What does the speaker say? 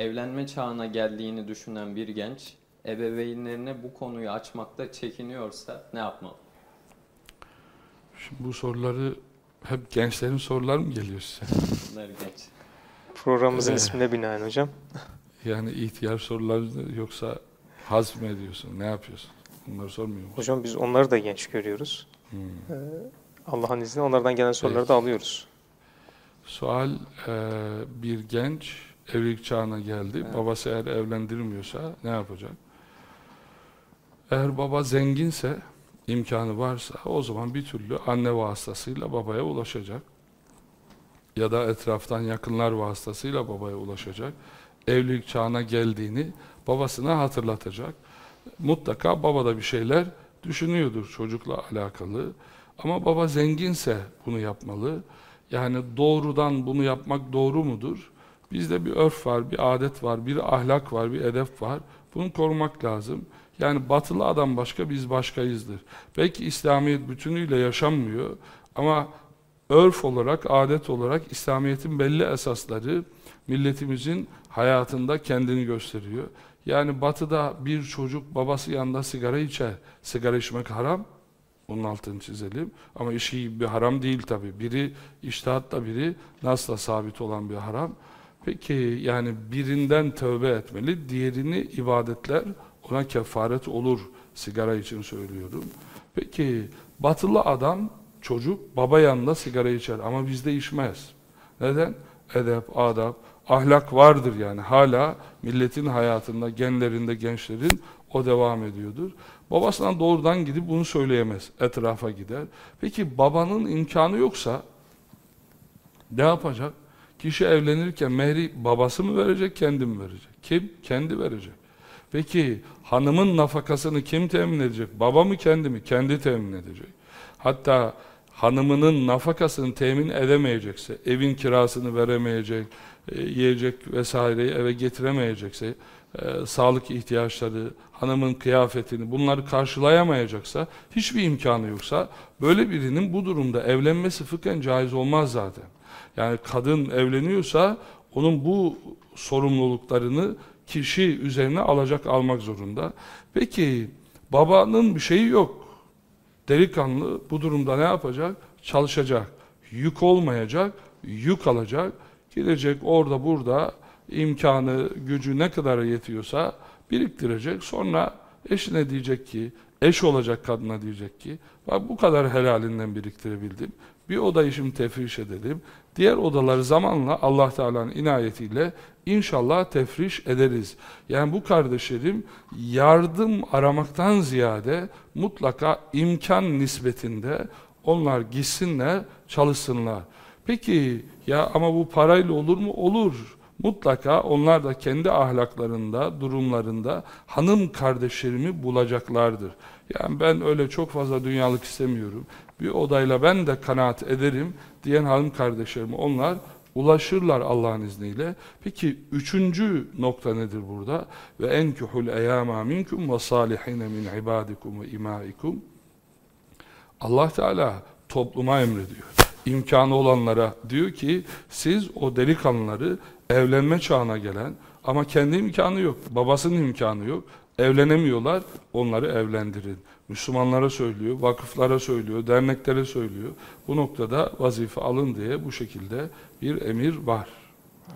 evlenme çağına geldiğini düşünen bir genç ebeveynlerine bu konuyu açmakta çekiniyorsa ne yapmalı? Şimdi bu soruları hep gençlerin soruları mı geliyor size? Bunlar genç. Programımızın Ee, ismine binaen hocam. Yani ihtiyar soruları mı yoksa haz mı ediyorsun? Ne yapıyorsun? Bunları sormuyor musun? Hocam biz onları da genç görüyoruz. Hmm. Allah'ın izniyle onlardan gelen soruları da alıyoruz. Sual e, bir genç evlilik çağına geldi. Evet. Babası eğer evlendirmiyorsa ne yapacak? Eğer baba zenginse, imkanı varsa o zaman bir türlü anne vasıtasıyla babaya ulaşacak. Ya da etraftan yakınlar vasıtasıyla babaya ulaşacak. Evlilik çağına geldiğini babasına hatırlatacak. Mutlaka baba da bir şeyler düşünüyordur çocukla alakalı. Ama baba zenginse bunu yapmalı. Yani doğrudan bunu yapmak doğru mudur? Bizde bir örf var, bir adet var, bir ahlak var, bir edep var. Bunu korumak lazım. Yani batılı adam başka, biz başkayızdır. Belki İslamiyet bütünüyle yaşanmıyor ama örf olarak, adet olarak İslamiyet'in belli esasları milletimizin hayatında kendini gösteriyor. Yani batıda bir çocuk babası yanında sigara içer. Sigara içmek haram. Onun altını çizelim. Ama işi bir haram değil tabi. Biri iştihatla biri nasla sabit olan bir haram. Peki yani birinden tövbe etmeli, diğerini ibadetler ona kefaret olur. Sigara için söylüyorum. Peki batılı adam çocuk baba yanında sigara içer ama bizde içmez. Neden? Edep, adab, ahlak vardır yani. Hala milletin hayatında, genlerinde, gençlerin o devam ediyordur. Babasından doğrudan gidip bunu söyleyemez. Etrafa gider. Peki babanın imkanı yoksa ne yapacak? Kişi evlenirken mehri babası mı verecek, kendi mi verecek? Kim? Kendi verecek. Peki hanımın nafakasını kim temin edecek? Baba mı kendi mi? Kendi temin edecek. Hatta hanımının nafakasını temin edemeyecekse, evin kirasını veremeyecek, e, yiyecek vesaireyi eve getiremeyecekse, e, sağlık ihtiyaçları, hanımın kıyafetini bunları karşılayamayacaksa, hiçbir imkanı yoksa böyle birinin bu durumda evlenmesi fıkhen caiz olmaz zaten. Yani kadın evleniyorsa onun bu sorumluluklarını kişi üzerine alacak almak zorunda. Peki babanın bir şeyi yok. Delikanlı bu durumda ne yapacak? Çalışacak. Yük olmayacak, yük alacak. Gidecek orada burada imkanı, gücü ne kadar yetiyorsa biriktirecek. Sonra eşine diyecek ki, eş olacak kadına diyecek ki, bak bu kadar helalinden biriktirebildim. Bir odayı şimdi tefriş edelim. Diğer odaları zamanla Allah Teala'nın inayetiyle inşallah tefriş ederiz. Yani bu kardeşlerim yardım aramaktan ziyade mutlaka imkan nispetinde onlar gitsinler, çalışsınlar. Peki ya ama bu parayla olur mu? Olur. Mutlaka onlar da kendi ahlaklarında, durumlarında hanım kardeşlerimi bulacaklardır. Yani ben öyle çok fazla dünyalık istemiyorum. Bir odayla ben de kanaat ederim diyen hanım kardeşlerime onlar ulaşırlar Allah'ın izniyle. Peki üçüncü nokta nedir burada? Ve enkihul eyama minkum ve salihine min ibadikum ve imaikum. Allah Teala topluma emrediyor. İmkanı olanlara diyor ki siz o delikanlıları evlenme çağına gelen ama kendi imkanı yok, babasının imkanı yok, evlenemiyorlar, onları evlendirin. Müslümanlara söylüyor, vakıflara söylüyor, derneklere söylüyor. Bu noktada vazife alın diye bu şekilde bir emir var.